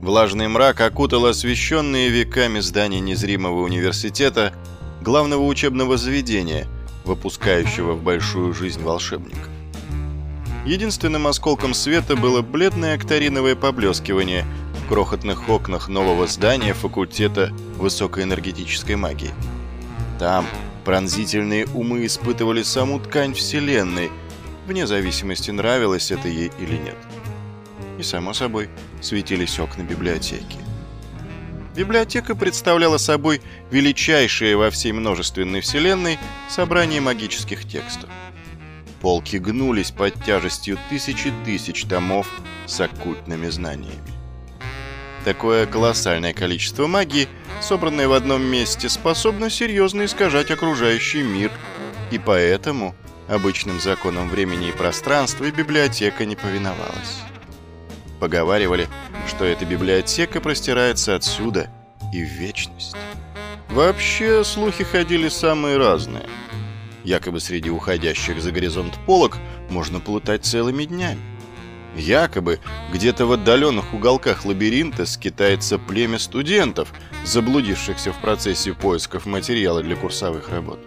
Влажный мрак окутал освещенные веками здания незримого университета, главного учебного заведения, выпускающего в большую жизнь волшебника. Единственным осколком света было бледное акториновое поблескивание в крохотных окнах нового здания факультета высокоэнергетической магии. Там пронзительные умы испытывали саму ткань Вселенной, вне зависимости, нравилось это ей или нет. И, само собой, светились окна библиотеки. Библиотека представляла собой величайшее во всей множественной вселенной собрание магических текстов. Полки гнулись под тяжестью тысячи тысяч томов с оккультными знаниями. Такое колоссальное количество магии, собранное в одном месте, способно серьезно искажать окружающий мир, и поэтому обычным законам времени и пространства библиотека не повиновалась. Поговаривали, что эта библиотека простирается отсюда и в вечность. Вообще, слухи ходили самые разные – Якобы среди уходящих за горизонт полок можно плутать целыми днями. Якобы где-то в отдаленных уголках лабиринта скитается племя студентов, заблудившихся в процессе поисков материала для курсовых работ.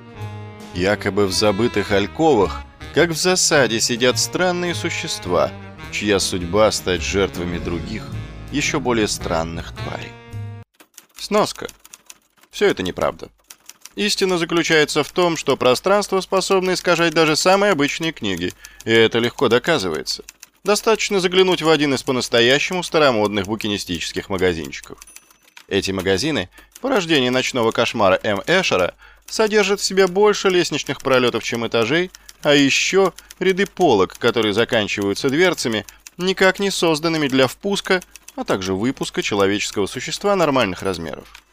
Якобы в забытых альковах, как в засаде, сидят странные существа, чья судьба стать жертвами других, еще более странных тварей. Сноска. Все это неправда. Истина заключается в том, что пространство способно искажать даже самые обычные книги, и это легко доказывается. Достаточно заглянуть в один из по-настоящему старомодных букинистических магазинчиков. Эти магазины, порождение ночного кошмара М. Эшера, содержат в себе больше лестничных пролетов, чем этажей, а еще ряды полок, которые заканчиваются дверцами, никак не созданными для впуска, а также выпуска человеческого существа нормальных размеров.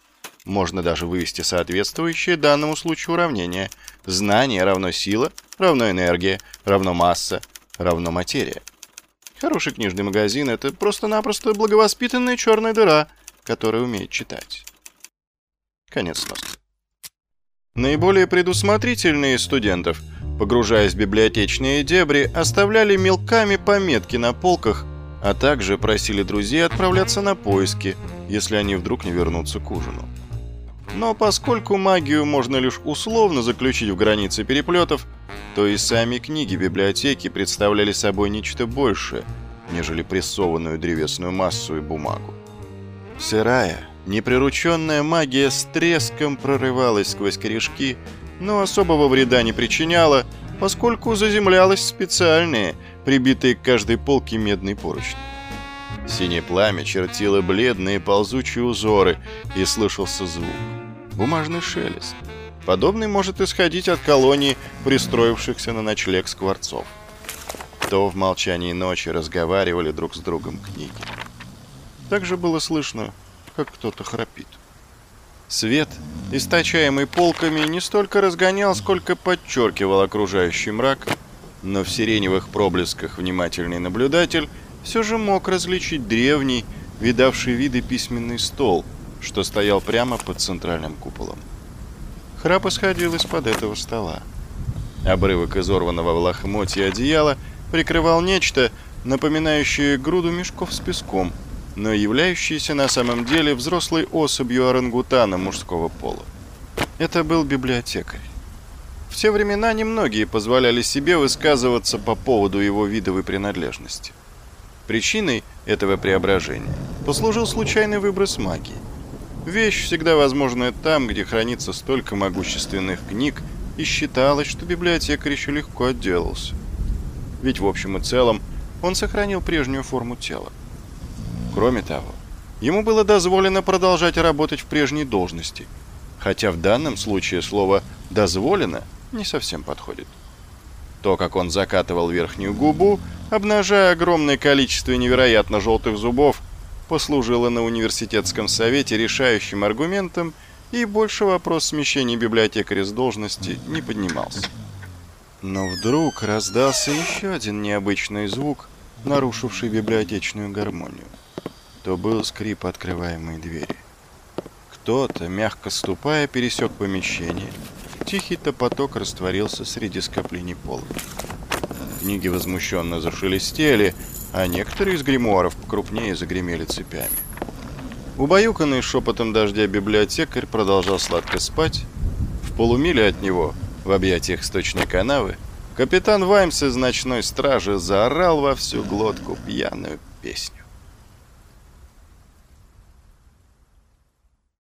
Можно даже вывести соответствующее данному случаю уравнение. Знание равно сила, равно энергия, равно масса, равно материя. Хороший книжный магазин — это просто-напросто благовоспитанная черная дыра, которая умеет читать. Конец сноски. Наиболее предусмотрительные студентов, погружаясь в библиотечные дебри, оставляли мелками пометки на полках, а также просили друзей отправляться на поиски, если они вдруг не вернутся к ужину. Но поскольку магию можно лишь условно заключить в границы переплетов, то и сами книги библиотеки представляли собой нечто большее, нежели прессованную древесную массу и бумагу. Сырая, неприрученная магия с треском прорывалась сквозь корешки, но особого вреда не причиняла, поскольку заземлялась специальные, прибитые к каждой полке медные поручни. Синее пламя чертило бледные ползучие узоры, и слышался звук бумажный шелест. Подобный может исходить от колонии, пристроившихся на ночлег скворцов. То в молчании ночи разговаривали друг с другом книги. Также было слышно, как кто-то храпит. Свет, источаемый полками, не столько разгонял, сколько подчеркивал окружающий мрак, но в сиреневых проблесках внимательный наблюдатель все же мог различить древний, видавший виды письменный стол — что стоял прямо под центральным куполом. Храп исходил из-под этого стола. Обрывок изорванного в лохмотье одеяла прикрывал нечто, напоминающее груду мешков с песком, но являющееся на самом деле взрослой особью орангутана мужского пола. Это был библиотекарь. В те времена немногие позволяли себе высказываться по поводу его видовой принадлежности. Причиной этого преображения послужил случайный выброс магии. Вещь всегда возможная там, где хранится столько могущественных книг, и считалось, что библиотекарь еще легко отделался. Ведь в общем и целом он сохранил прежнюю форму тела. Кроме того, ему было дозволено продолжать работать в прежней должности, хотя в данном случае слово «дозволено» не совсем подходит. То, как он закатывал верхнюю губу, обнажая огромное количество невероятно желтых зубов, послужило на университетском совете решающим аргументом, и больше вопрос смещения библиотекаря с должности не поднимался. Но вдруг раздался еще один необычный звук, нарушивший библиотечную гармонию. То был скрип открываемой двери. Кто-то, мягко ступая, пересек помещение. Тихий топоток растворился среди скоплений пола. Книги возмущенно зашелестели, а некоторые из гримуаров покрупнее загремели цепями. Убаюканный шепотом дождя библиотекарь продолжал сладко спать. В полумиле от него, в объятиях сточной канавы, капитан Ваймс из ночной стражи заорал во всю глотку пьяную песню.